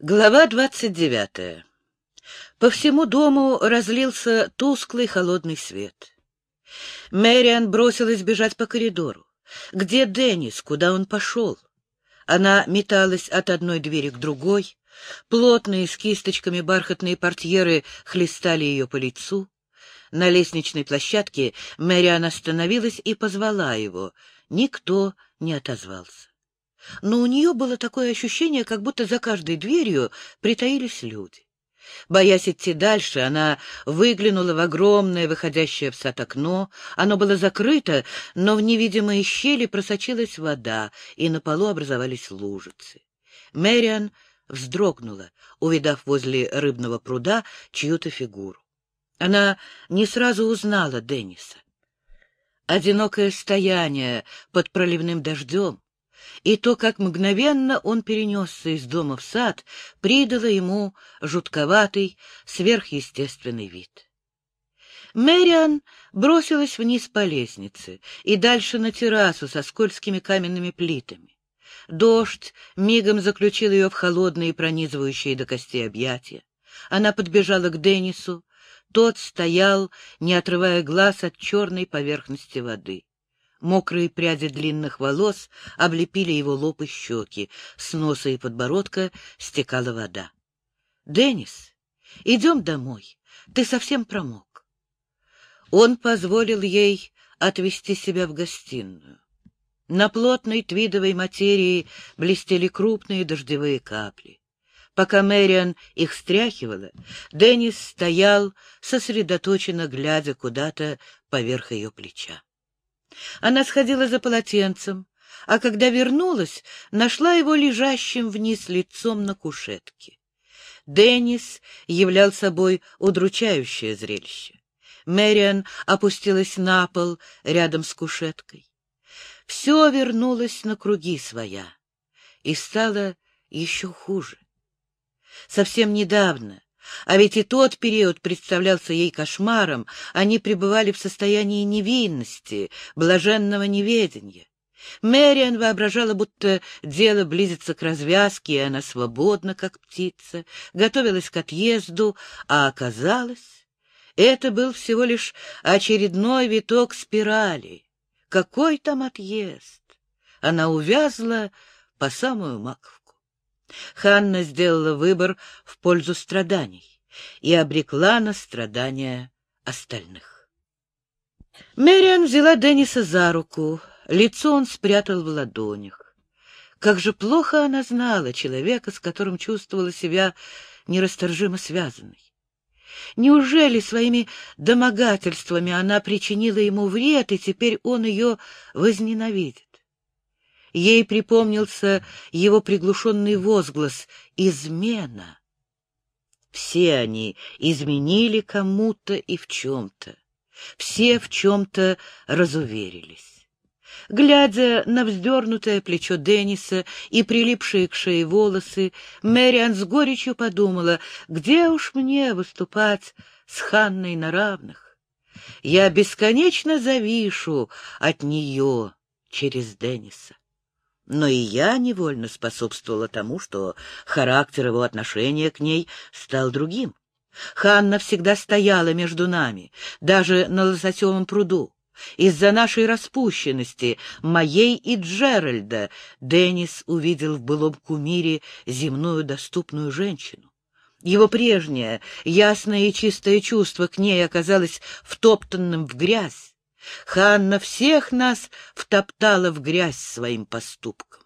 Глава двадцать девятая. По всему дому разлился тусклый холодный свет. Мэриан бросилась бежать по коридору. Где Деннис? Куда он пошел? Она металась от одной двери к другой. Плотные с кисточками бархатные портьеры хлестали ее по лицу. На лестничной площадке Мэриан остановилась и позвала его. Никто не отозвался но у нее было такое ощущение, как будто за каждой дверью притаились люди. Боясь идти дальше, она выглянула в огромное, выходящее в сад окно. Оно было закрыто, но в невидимые щели просочилась вода, и на полу образовались лужицы. Мэриан вздрогнула, увидав возле рыбного пруда чью-то фигуру. Она не сразу узнала Денниса. Одинокое стояние под проливным дождем, и то, как мгновенно он перенесся из дома в сад, придало ему жутковатый, сверхъестественный вид. Мэриан бросилась вниз по лестнице и дальше на террасу со скользкими каменными плитами. Дождь мигом заключил ее в холодные, пронизывающие до костей объятия. Она подбежала к Деннису. Тот стоял, не отрывая глаз от черной поверхности воды. Мокрые пряди длинных волос облепили его лоб и щеки. С носа и подбородка стекала вода. — Деннис, идем домой. Ты совсем промок. Он позволил ей отвести себя в гостиную. На плотной твидовой материи блестели крупные дождевые капли. Пока Мэриан их стряхивала, Деннис стоял, сосредоточенно глядя куда-то поверх ее плеча. Она сходила за полотенцем, а когда вернулась, нашла его лежащим вниз лицом на кушетке. Деннис являл собой удручающее зрелище. Мэриан опустилась на пол рядом с кушеткой. Все вернулось на круги своя и стало еще хуже. Совсем недавно а ведь и тот период представлялся ей кошмаром, они пребывали в состоянии невинности, блаженного неведения. Мэриан воображала, будто дело близится к развязке, и она свободна, как птица, готовилась к отъезду, а оказалось, это был всего лишь очередной виток спирали. Какой там отъезд? Она увязла по самую маковку. Ханна сделала выбор в пользу страданий и обрекла на страдания остальных. Мэриан взяла Денниса за руку, лицо он спрятал в ладонях. Как же плохо она знала человека, с которым чувствовала себя нерасторжимо связанной. Неужели своими домогательствами она причинила ему вред, и теперь он ее возненавидит? Ей припомнился его приглушенный возглас «Измена». Все они изменили кому-то и в чем-то. Все в чем-то разуверились. Глядя на вздернутое плечо Денниса и прилипшие к шее волосы, Мэриан с горечью подумала, где уж мне выступать с Ханной на равных. Я бесконечно завишу от нее через Денниса. Но и я невольно способствовала тому, что характер его отношения к ней стал другим. Ханна всегда стояла между нами, даже на лососевом пруду. Из-за нашей распущенности, моей и Джеральда, Деннис увидел в былом кумире земную доступную женщину. Его прежнее, ясное и чистое чувство к ней оказалось втоптанным в грязь. Ханна всех нас втоптала в грязь своим поступком.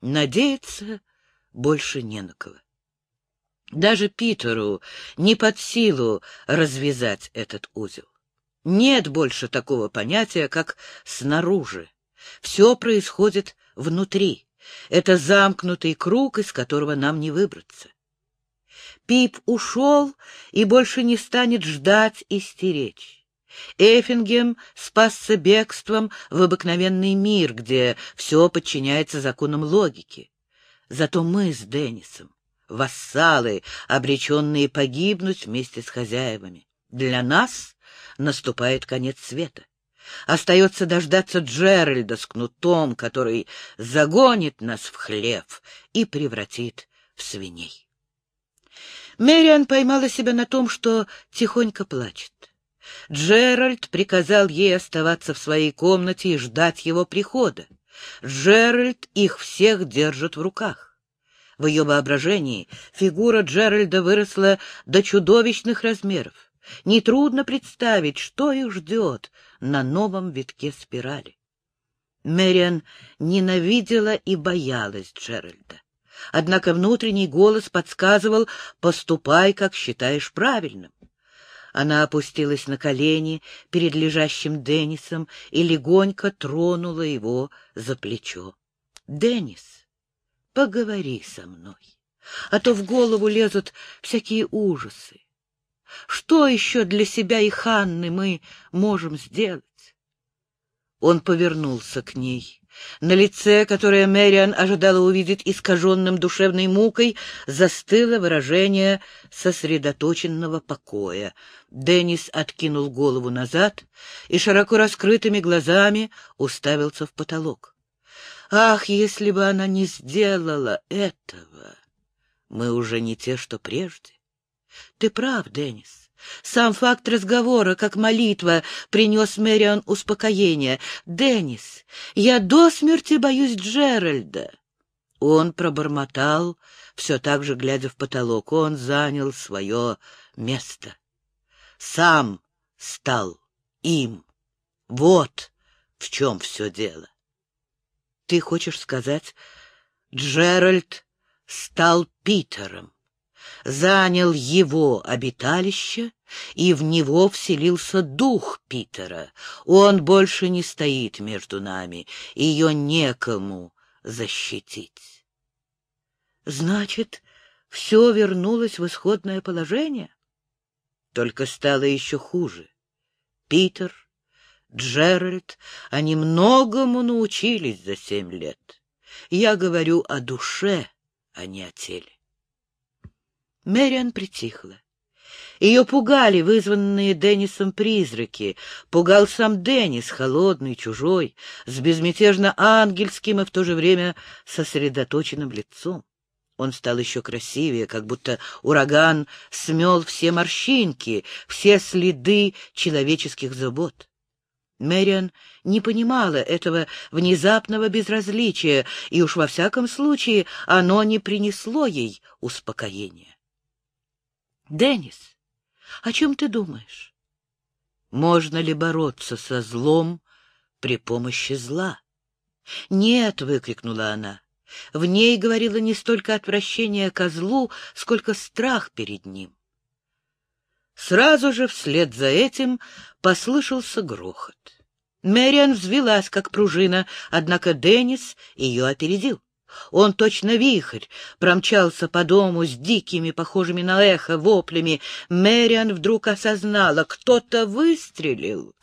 Надеяться больше не на кого. Даже Питеру не под силу развязать этот узел. Нет больше такого понятия, как снаружи. Все происходит внутри. Это замкнутый круг, из которого нам не выбраться. Пип ушел и больше не станет ждать и стеречь. Эффингем спасся бегством в обыкновенный мир, где все подчиняется законам логики. Зато мы с Деннисом — вассалы, обреченные погибнуть вместе с хозяевами. Для нас наступает конец света. Остается дождаться Джеральда с кнутом, который загонит нас в хлев и превратит в свиней. Мэриан поймала себя на том, что тихонько плачет. Джеральд приказал ей оставаться в своей комнате и ждать его прихода. Джеральд их всех держит в руках. В ее воображении фигура Джеральда выросла до чудовищных размеров. Нетрудно представить, что их ждет на новом витке спирали. Мэриан ненавидела и боялась Джеральда. Однако внутренний голос подсказывал «поступай, как считаешь правильным». Она опустилась на колени перед лежащим Деннисом и легонько тронула его за плечо. — Деннис, поговори со мной, а то в голову лезут всякие ужасы. Что еще для себя и Ханны мы можем сделать? Он повернулся к ней. На лице, которое Мэриан ожидала увидеть искаженным душевной мукой, застыло выражение сосредоточенного покоя. Деннис откинул голову назад и широко раскрытыми глазами уставился в потолок. «Ах, если бы она не сделала этого! Мы уже не те, что прежде. Ты прав, Деннис. Сам факт разговора, как молитва, принес Мэриан успокоение. «Деннис, я до смерти боюсь Джеральда». Он пробормотал, все так же глядя в потолок. Он занял свое место. Сам стал им. Вот в чем все дело. Ты хочешь сказать, Джеральд стал Питером? Занял его обиталище, и в него вселился дух Питера. Он больше не стоит между нами, ее некому защитить. Значит, все вернулось в исходное положение? Только стало еще хуже. Питер, Джеральд, они многому научились за семь лет. Я говорю о душе, а не о теле. Мэриан притихла. Ее пугали вызванные Деннисом призраки. Пугал сам Деннис, холодный, чужой, с безмятежно ангельским и в то же время сосредоточенным лицом. Он стал еще красивее, как будто ураган смел все морщинки, все следы человеческих забот. Мэриан не понимала этого внезапного безразличия, и уж во всяком случае оно не принесло ей успокоения. Деннис, о чем ты думаешь? Можно ли бороться со злом при помощи зла? Нет, выкрикнула она. В ней говорило не столько отвращение ко злу, сколько страх перед ним. Сразу же вслед за этим послышался грохот. Мэриан взвелась, как пружина, однако Деннис ее опередил. Он точно вихрь промчался по дому с дикими, похожими на эхо, воплями. Мэриан вдруг осознала, кто-то выстрелил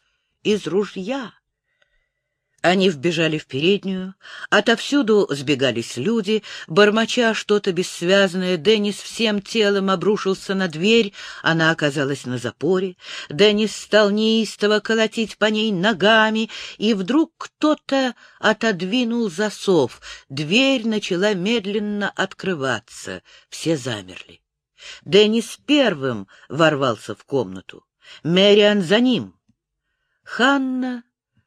из ружья. Они вбежали в переднюю, отовсюду сбегались люди, бормоча что-то бессвязное, Деннис всем телом обрушился на дверь, она оказалась на запоре, Деннис стал неистово колотить по ней ногами, и вдруг кто-то отодвинул засов, дверь начала медленно открываться, все замерли. Деннис первым ворвался в комнату, Мэриан за ним. Ханна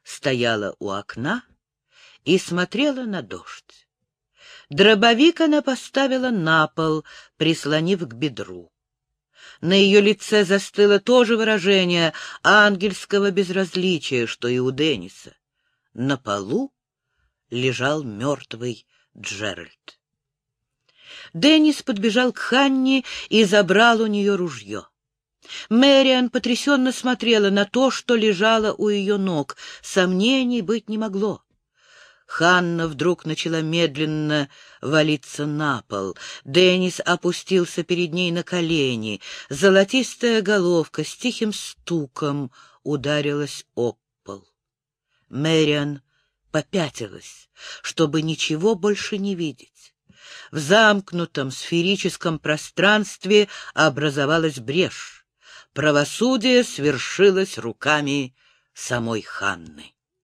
стояла у окна и смотрела на дождь. Дробовик она поставила на пол, прислонив к бедру. На ее лице застыло то же выражение ангельского безразличия, что и у Денниса. На полу лежал мертвый Джеральд. Деннис подбежал к Ханне и забрал у нее ружье. Мэриан потрясенно смотрела на то, что лежало у ее ног. Сомнений быть не могло. Ханна вдруг начала медленно валиться на пол. Деннис опустился перед ней на колени. Золотистая головка с тихим стуком ударилась об пол. Мэриан попятилась, чтобы ничего больше не видеть. В замкнутом сферическом пространстве образовалась брешь правосудие свершилось руками самой Ханны.